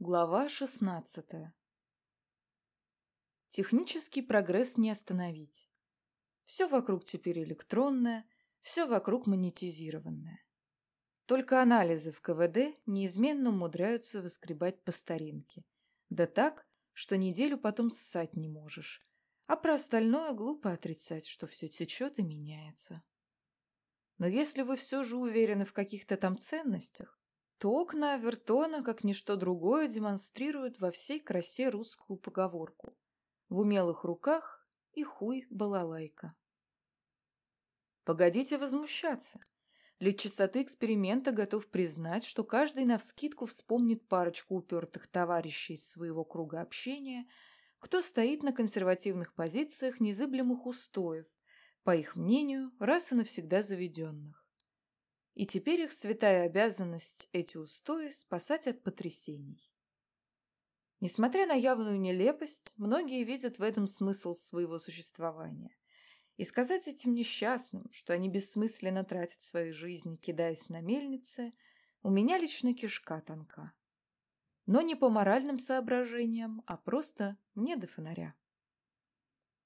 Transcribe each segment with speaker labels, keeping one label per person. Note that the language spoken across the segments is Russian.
Speaker 1: Глава 16 Технический прогресс не остановить. Все вокруг теперь электронное, все вокруг монетизированное. Только анализы в КВД неизменно умудряются выскребать по старинке. Да так, что неделю потом ссать не можешь. А про остальное глупо отрицать, что все течет и меняется. Но если вы все же уверены в каких-то там ценностях, то окна Авертона, как ничто другое, демонстрируют во всей красе русскую поговорку. В умелых руках и хуй балалайка. Погодите возмущаться. Для чистоты эксперимента готов признать, что каждый навскидку вспомнит парочку упертых товарищей из своего круга общения, кто стоит на консервативных позициях незыблемых устоев, по их мнению, раз и навсегда заведенных. И теперь их святая обязанность эти устои спасать от потрясений. Несмотря на явную нелепость, многие видят в этом смысл своего существования. И сказать этим несчастным, что они бессмысленно тратят свои жизни, кидаясь на мельницы, у меня лично кишка тонка. Но не по моральным соображениям, а просто мне до фонаря.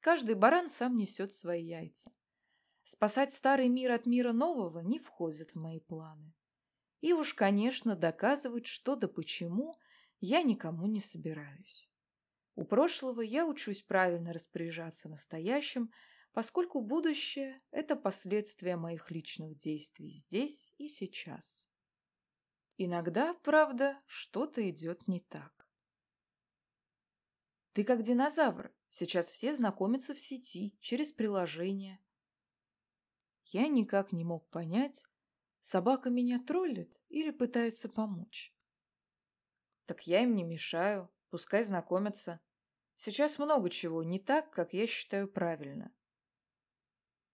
Speaker 1: Каждый баран сам несет свои яйца. Спасать старый мир от мира нового не входит в мои планы. И уж, конечно, доказывать, что да почему, я никому не собираюсь. У прошлого я учусь правильно распоряжаться настоящим, поскольку будущее – это последствия моих личных действий здесь и сейчас. Иногда, правда, что-то идет не так. Ты как динозавр. Сейчас все знакомятся в сети, через приложения. Я никак не мог понять, собака меня троллит или пытается помочь. Так я им не мешаю, пускай знакомятся. Сейчас много чего не так, как я считаю правильно.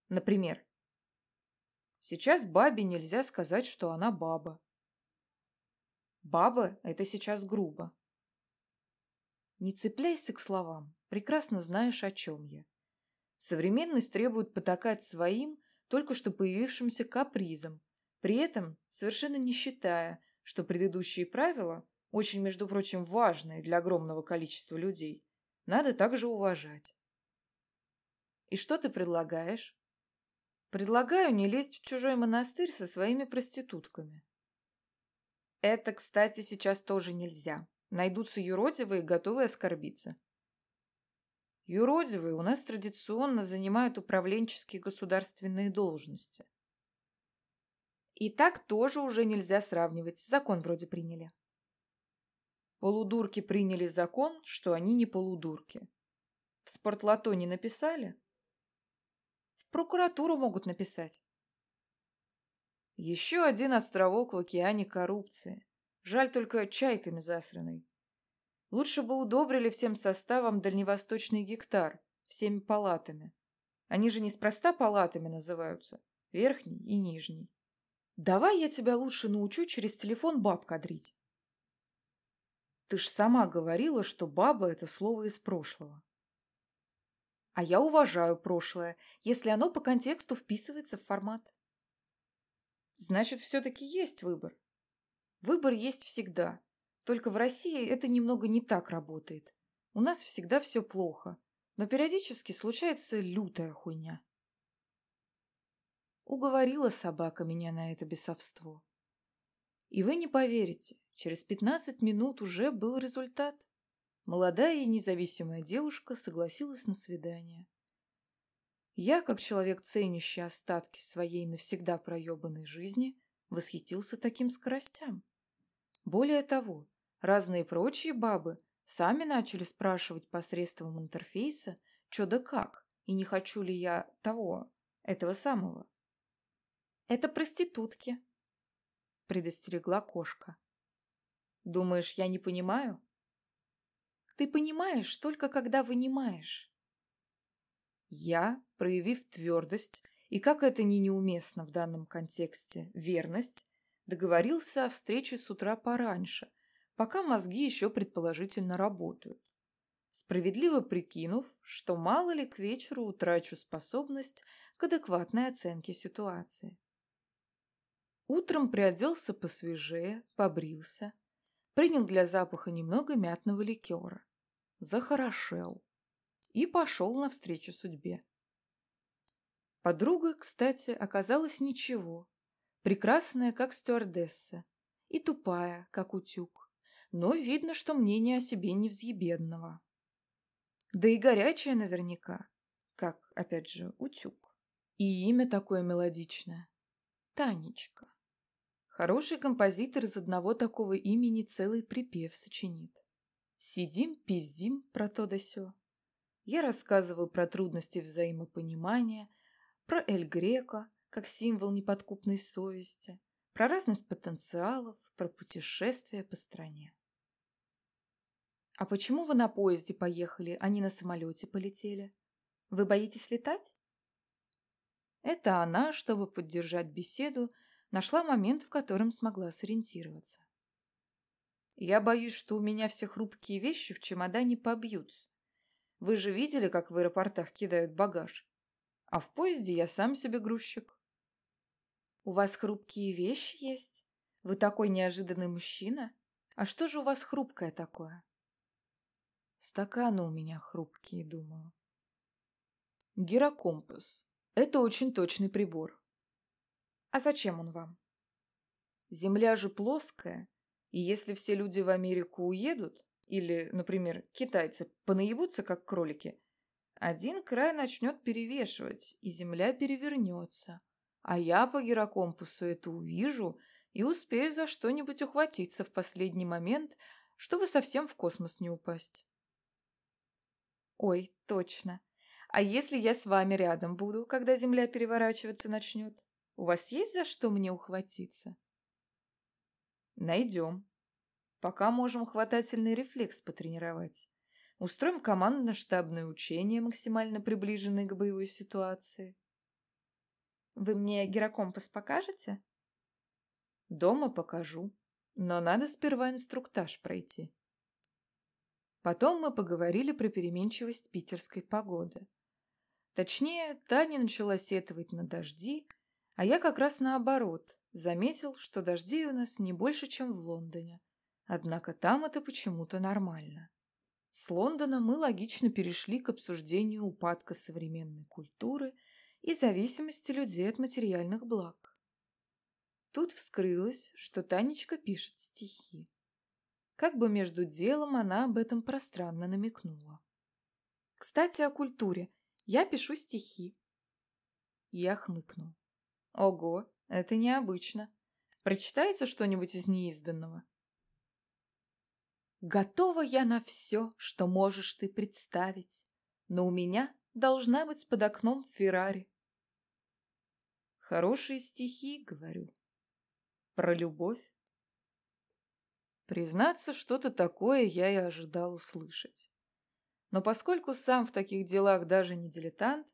Speaker 1: Например, сейчас бабе нельзя сказать, что она баба. Баба – это сейчас грубо. Не цепляйся к словам, прекрасно знаешь, о чем я. Современность требует потакать своим только что появившимся капризом, при этом совершенно не считая, что предыдущие правила, очень, между прочим, важные для огромного количества людей, надо также уважать. И что ты предлагаешь? Предлагаю не лезть в чужой монастырь со своими проститутками. Это, кстати, сейчас тоже нельзя. Найдутся юродивые, готовые оскорбиться. Юродивые у нас традиционно занимают управленческие государственные должности. И так тоже уже нельзя сравнивать, закон вроде приняли. Полудурки приняли закон, что они не полудурки. В спортлото не написали? В прокуратуру могут написать. Еще один островок в океане коррупции. Жаль только чайками засранный. Лучше бы удобрили всем составом дальневосточный гектар, всеми палатами. Они же неспроста палатами называются, верхний и нижний. Давай я тебя лучше научу через телефон баб кадрить. Ты ж сама говорила, что баба – это слово из прошлого. А я уважаю прошлое, если оно по контексту вписывается в формат. Значит, все-таки есть выбор. Выбор есть всегда. Только в России это немного не так работает. У нас всегда все плохо, но периодически случается лютая хуйня. Уговорила собака меня на это бесовство. И вы не поверите, через 15 минут уже был результат. Молодая и независимая девушка согласилась на свидание. Я, как человек, ценящий остатки своей навсегда проебанной жизни, восхитился таким скоростям. Более того, Разные прочие бабы сами начали спрашивать посредством интерфейса, что да как, и не хочу ли я того, этого самого. «Это проститутки», — предостерегла кошка. «Думаешь, я не понимаю?» «Ты понимаешь только когда вынимаешь». Я, проявив твердость и, как это ни неуместно в данном контексте, верность, договорился о встрече с утра пораньше — пока мозги еще предположительно работают. Справедливо прикинув, что мало ли к вечеру утрачу способность к адекватной оценке ситуации. Утром приоделся посвежее, побрился, принял для запаха немного мятного ликера, захорошел и пошел навстречу судьбе. Подруга, кстати, оказалась ничего, прекрасная, как стюардесса, и тупая, как утюг, но видно, что мнение о себе невзъебедного. Да и горячая наверняка, как, опять же, утюг. И имя такое мелодичное. Танечка. Хороший композитор из одного такого имени целый припев сочинит. Сидим, пиздим про то да сё. Я рассказываю про трудности взаимопонимания, про Эль Греко, как символ неподкупной совести, про разность потенциалов, про путешествия по стране. «А почему вы на поезде поехали, а не на самолете полетели? Вы боитесь летать?» Это она, чтобы поддержать беседу, нашла момент, в котором смогла сориентироваться. «Я боюсь, что у меня все хрупкие вещи в чемодане побьются. Вы же видели, как в аэропортах кидают багаж? А в поезде я сам себе грузчик». «У вас хрупкие вещи есть? Вы такой неожиданный мужчина? А что же у вас хрупкое такое?» Стаканы у меня хрупкие, думаю. Гирокомпас. Это очень точный прибор. А зачем он вам? Земля же плоская, и если все люди в Америку уедут, или, например, китайцы понаебутся, как кролики, один край начнет перевешивать, и земля перевернется. А я по гирокомпасу это увижу и успею за что-нибудь ухватиться в последний момент, чтобы совсем в космос не упасть. Ой, точно. А если я с вами рядом буду, когда земля переворачиваться начнет? У вас есть за что мне ухватиться? Найдем. Пока можем хватательный рефлекс потренировать. Устроим командно-штабное учение, максимально приближенное к боевой ситуации. Вы мне гирокомпас покажете? Дома покажу, но надо сперва инструктаж пройти. Потом мы поговорили про переменчивость питерской погоды. Точнее, Таня начала сетовать на дожди, а я как раз наоборот, заметил, что дождей у нас не больше, чем в Лондоне. Однако там это почему-то нормально. С Лондона мы логично перешли к обсуждению упадка современной культуры и зависимости людей от материальных благ. Тут вскрылось, что Танечка пишет стихи. Как бы между делом она об этом пространно намекнула. «Кстати, о культуре. Я пишу стихи». Я хмыкнул. «Ого, это необычно. Прочитаете что-нибудь из неизданного?» «Готова я на все, что можешь ты представить, но у меня должна быть под окном Феррари». «Хорошие стихи, — говорю, — про любовь. Признаться, что-то такое я и ожидал услышать. Но поскольку сам в таких делах даже не дилетант,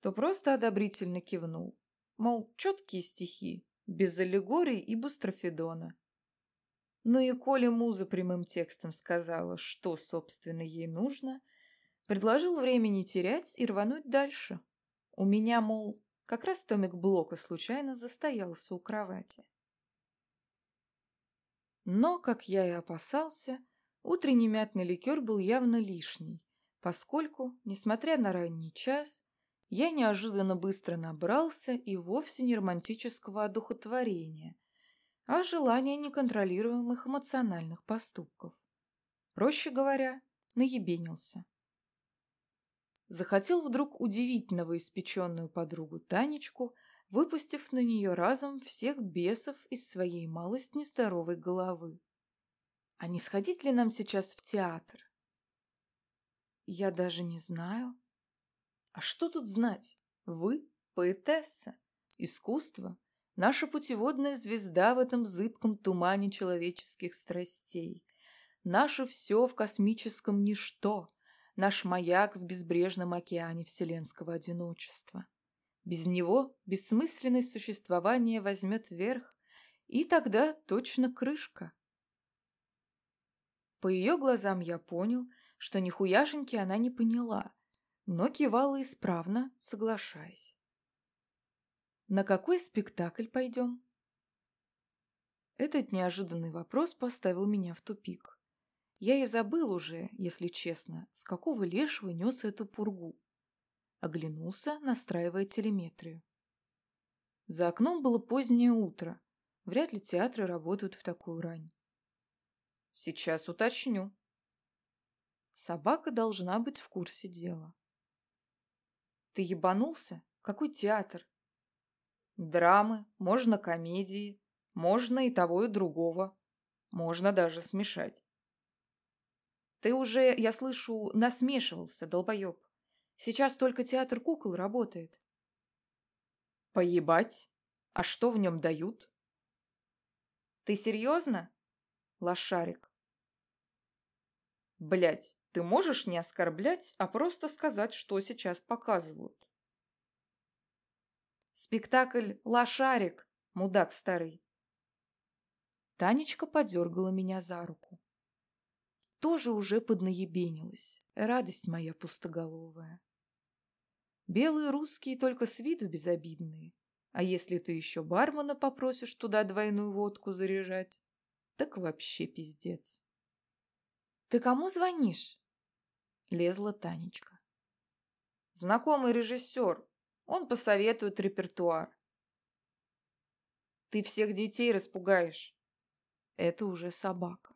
Speaker 1: то просто одобрительно кивнул. Мол, четкие стихи, без аллегорий и бустрофедона. Ну и коли муза прямым текстом сказала, что, собственно, ей нужно, предложил время не терять и рвануть дальше. У меня, мол, как раз томик блока случайно застоялся у кровати. Но, как я и опасался, утренний мятный ликер был явно лишний, поскольку, несмотря на ранний час, я неожиданно быстро набрался и вовсе не романтического одухотворения, а желания неконтролируемых эмоциональных поступков. Проще говоря, наебенился. Захотел вдруг удивить новоиспеченную подругу Танечку – выпустив на нее разом всех бесов из своей малость нездоровой головы. А не сходить ли нам сейчас в театр? Я даже не знаю. А что тут знать? Вы — поэтесса, искусство, наша путеводная звезда в этом зыбком тумане человеческих страстей, наше все в космическом ничто, наш маяк в безбрежном океане вселенского одиночества. Без него бессмысленное существование возьмет верх, и тогда точно крышка. По ее глазам я понял, что нихуяшеньки она не поняла, но кивала исправно, соглашаясь. «На какой спектакль пойдем?» Этот неожиданный вопрос поставил меня в тупик. Я и забыл уже, если честно, с какого лешего нес эту пургу. Оглянулся, настраивая телеметрию. За окном было позднее утро. Вряд ли театры работают в такую рань. Сейчас уточню. Собака должна быть в курсе дела. Ты ебанулся? Какой театр? Драмы, можно комедии, можно и того, и другого. Можно даже смешать. Ты уже, я слышу, насмешивался, долбоеб. Сейчас только театр кукол работает. Поебать? А что в нем дают? Ты серьезно? Лошарик. Блять, ты можешь не оскорблять, а просто сказать, что сейчас показывают. Спектакль «Лошарик», мудак старый. Танечка подергала меня за руку. Тоже уже поднаебенилась, радость моя пустоголовая. Белые русские только с виду безобидные, а если ты еще бармена попросишь туда двойную водку заряжать, так вообще пиздец. «Ты кому звонишь?» — лезла Танечка. «Знакомый режиссер. Он посоветует репертуар». «Ты всех детей распугаешь». Это уже собака.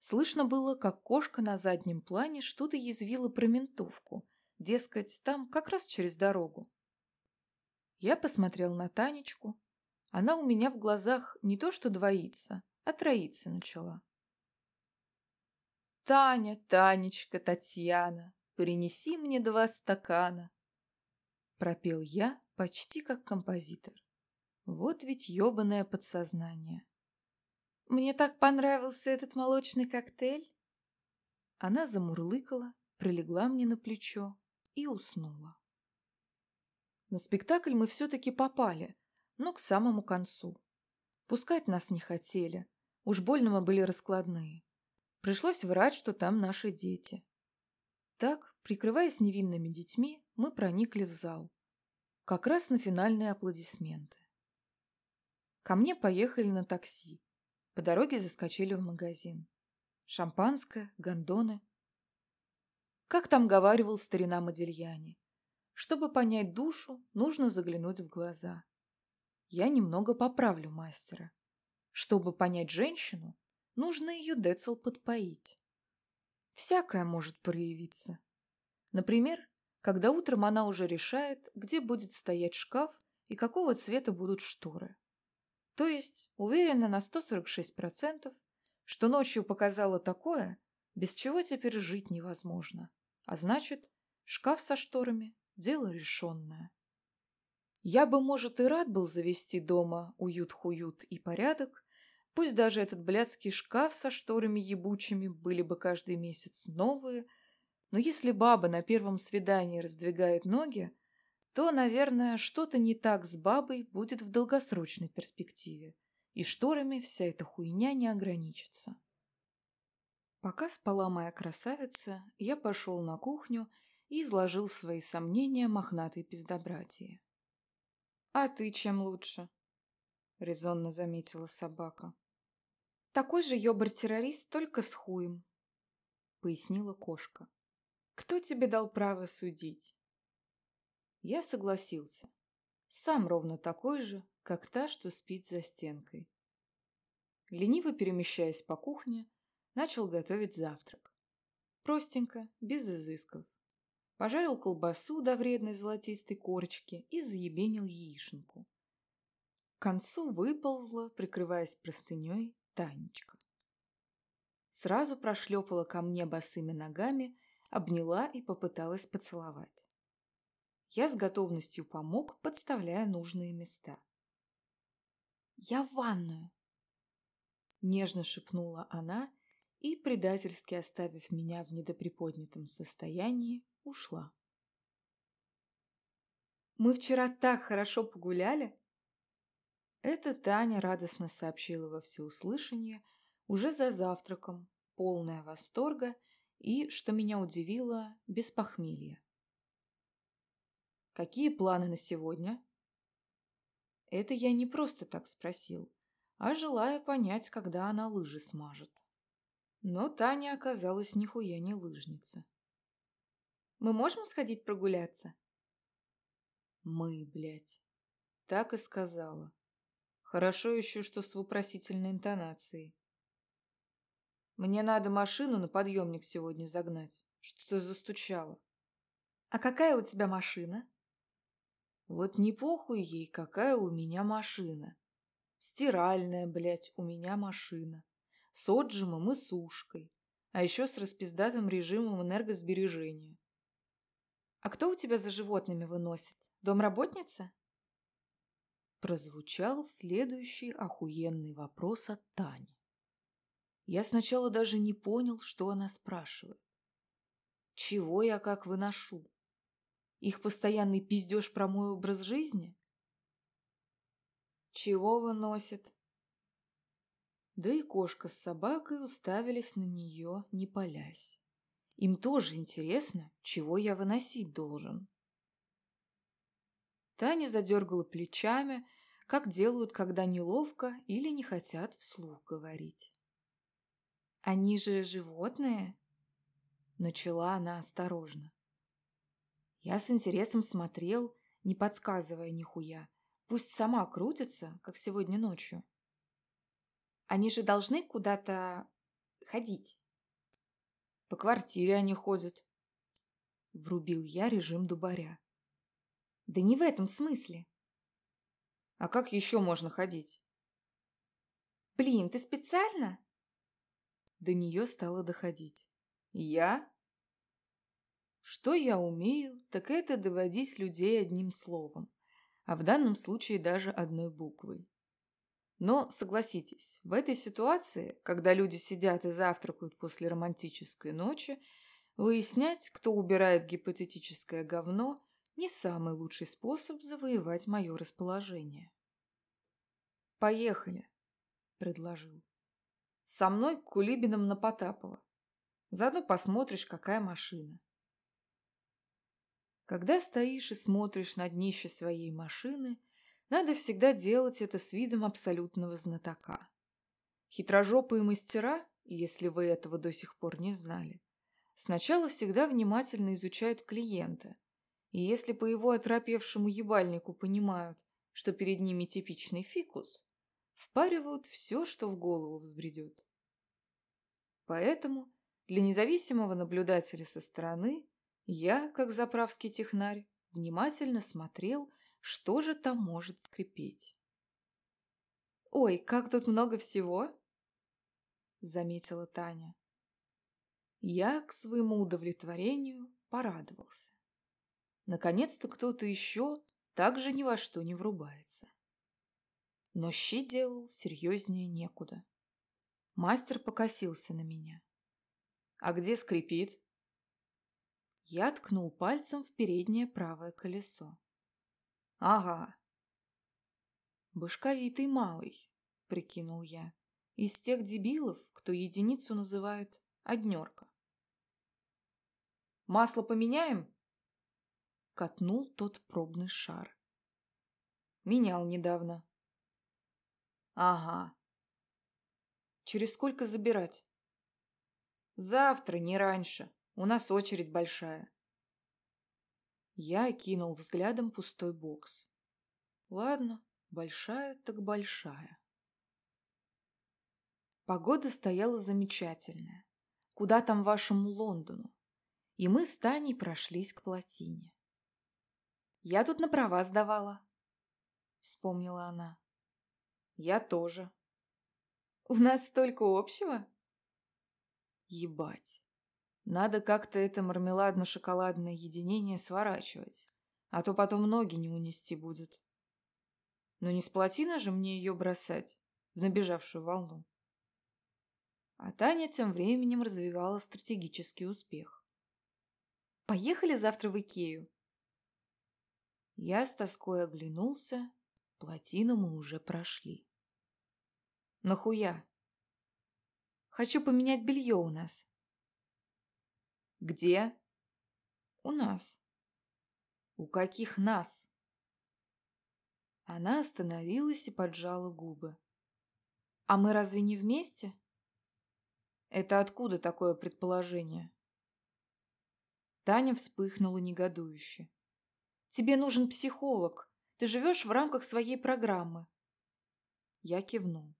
Speaker 1: Слышно было, как кошка на заднем плане что-то язвила про ментовку. Дескать, там как раз через дорогу. Я посмотрел на Танечку, она у меня в глазах не то что двоится, а троится начала. «Таня, Танечка, Татьяна, принеси мне два стакана!» Пропел я почти как композитор. Вот ведь ёбаное подсознание. «Мне так понравился этот молочный коктейль!» Она замурлыкала, прилегла мне на плечо и уснула. На спектакль мы все-таки попали, но к самому концу. Пускать нас не хотели, уж больно мы были раскладные. Пришлось врать, что там наши дети. Так, прикрываясь невинными детьми, мы проникли в зал. Как раз на финальные аплодисменты. Ко мне поехали на такси. По дороге заскочили в магазин. Шампанское, гондоны. Как там говаривал старина Модельяне, чтобы понять душу, нужно заглянуть в глаза я немного поправлю мастера. Чтобы понять женщину, нужно ее децл подпоить. Всякое может проявиться. Например, когда утром она уже решает, где будет стоять шкаф и какого цвета будут шторы. То есть уверена на 146%, что ночью показала такое, без чего теперь жить невозможно. А значит, шкаф со шторами – дело решенное. Я бы, может, и рад был завести дома уют-хуют и порядок, пусть даже этот блядский шкаф со шторами ебучими были бы каждый месяц новые, но если баба на первом свидании раздвигает ноги, то, наверное, что-то не так с бабой будет в долгосрочной перспективе, и шторами вся эта хуйня не ограничится. Пока спала моя красавица, я пошел на кухню и изложил свои сомнения мохнатой пиздобратии. «А ты чем лучше?» — резонно заметила собака. «Такой же ёбар-террорист, только с хуем», — пояснила кошка. «Кто тебе дал право судить?» Я согласился. Сам ровно такой же, как та, что спит за стенкой. Лениво перемещаясь по кухне, начал готовить завтрак. Простенько, без изысков пожарил колбасу до вредной золотистой корочки и заебенил яишенку. К концу выползла, прикрываясь простыней, Танечка. Сразу прошлепала ко мне босыми ногами, обняла и попыталась поцеловать. Я с готовностью помог, подставляя нужные места. «Я в ванную!» Нежно шепнула она и, предательски оставив меня в недоприподнятом состоянии, ушла. «Мы вчера так хорошо погуляли!» Это Таня радостно сообщила во всеуслышание уже за завтраком, полная восторга и, что меня удивило, без похмелья. «Какие планы на сегодня?» Это я не просто так спросил, а желая понять, когда она лыжи смажет. Но Таня оказалась нихуя не лыжница. «Мы можем сходить прогуляться?» «Мы, блядь». Так и сказала. Хорошо еще, что с вопросительной интонацией. Мне надо машину на подъемник сегодня загнать. Что-то застучало. А какая у тебя машина? Вот не похуй ей, какая у меня машина. Стиральная, блядь, у меня машина. С отжимом и сушкой. А еще с распиздатым режимом энергосбережения. А кто у тебя за животными выносит? Домработница? Прозвучал следующий охуенный вопрос от Тани. Я сначала даже не понял, что она спрашивает. Чего я как выношу? Их постоянный пиздеж про мой образ жизни? Чего выносит? Да и кошка с собакой уставились на нее, не полясь. Им тоже интересно, чего я выносить должен. Таня задергала плечами, как делают, когда неловко или не хотят вслух говорить. «Они же животные?» Начала она осторожно. Я с интересом смотрел, не подсказывая нихуя. Пусть сама крутится, как сегодня ночью. Они же должны куда-то ходить. По квартире они ходят. Врубил я режим дубаря. Да не в этом смысле. А как еще можно ходить? Блин, ты специально? До нее стало доходить. Я? Что я умею, так это доводить людей одним словом, а в данном случае даже одной буквой. Но, согласитесь, в этой ситуации, когда люди сидят и завтракают после романтической ночи, выяснять, кто убирает гипотетическое говно, не самый лучший способ завоевать мое расположение. «Поехали», — предложил. «Со мной к Кулибинам на Потапова. Заодно посмотришь, какая машина». Когда стоишь и смотришь на днище своей машины, надо всегда делать это с видом абсолютного знатока. Хитрожопые мастера, если вы этого до сих пор не знали, сначала всегда внимательно изучают клиента, и если по его оторопевшему ебальнику понимают, что перед ними типичный фикус, впаривают все, что в голову взбредет. Поэтому для независимого наблюдателя со стороны я, как заправский технарь, внимательно смотрел, что же там может скрипеть. «Ой, как тут много всего!» — заметила Таня. Я, к своему удовлетворению, порадовался. Наконец-то кто-то еще так же ни во что не врубается. Но щи делал серьезнее некуда. Мастер покосился на меня. «А где скрипит?» Я ткнул пальцем в переднее правое колесо. «Ага». «Башковитый малый», — прикинул я, из тех дебилов, кто единицу называет однерка. «Масло поменяем?» Катнул тот пробный шар. «Менял недавно». «Ага». «Через сколько забирать?» «Завтра, не раньше». У нас очередь большая. Я кинул взглядом пустой бокс. Ладно, большая так большая. Погода стояла замечательная. Куда там вашему Лондону? И мы с Таней прошлись к плотине. «Я тут на права сдавала», — вспомнила она. «Я тоже». «У нас столько общего?» «Ебать, надо как-то это мармеладно-шоколадное единение сворачивать, а то потом ноги не унести будет. Но не с плотина же мне ее бросать в набежавшую волну. А Таня тем временем развивала стратегический успех. «Поехали завтра в Икею». Я с тоской оглянулся, плотину мы уже прошли. «Нахуя?» «Хочу поменять белье у нас», «Где?» «У нас». «У каких нас?» Она остановилась и поджала губы. А мы разве не вместе? Это откуда такое предположение? Таня вспыхнула негодующе. Тебе нужен психолог. Ты живешь в рамках своей программы. Я кивнул.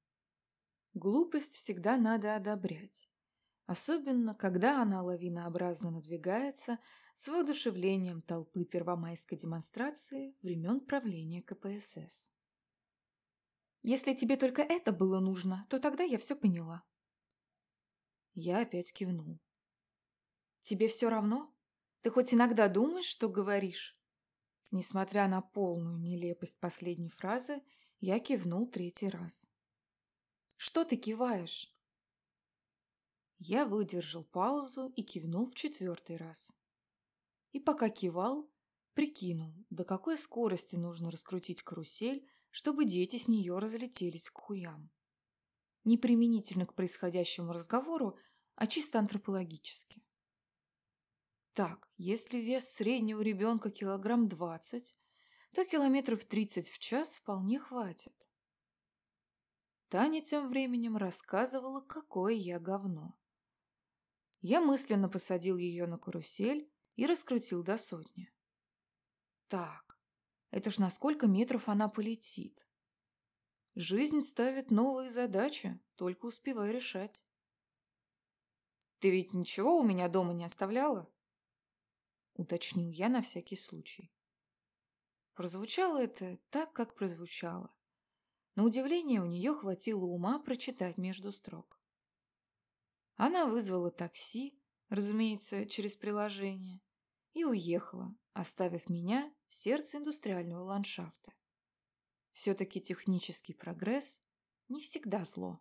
Speaker 1: Глупость всегда надо одобрять. Особенно, когда она лавинообразно надвигается с воодушевлением толпы первомайской демонстрации времен правления КПСС. Если тебе только это было нужно, то тогда я все поняла. Я опять кивнул. Тебе все равно? Ты хоть иногда думаешь, что говоришь? Несмотря на полную нелепость последней фразы, я кивнул третий раз. «Что ты киваешь?» Я выдержал паузу и кивнул в четвертый раз. И пока кивал, прикинул, до какой скорости нужно раскрутить карусель, чтобы дети с нее разлетелись к хуям. Не применительно к происходящему разговору, а чисто антропологически. Так, если вес среднего ребенка килограмм двадцать, то километров тридцать в час вполне хватит. Таня тем временем рассказывала, какое я говно. Я мысленно посадил ее на карусель и раскрутил до сотни. Так, это ж на сколько метров она полетит? Жизнь ставит новые задачи, только успевай решать. Ты ведь ничего у меня дома не оставляла? уточнил я на всякий случай. Прозвучало это так, как прозвучало. На удивление у нее хватило ума прочитать между строк. Она вызвала такси, разумеется, через приложение, и уехала, оставив меня в сердце индустриального ландшафта. Все-таки технический прогресс не всегда зло.